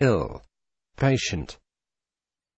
ill, patient,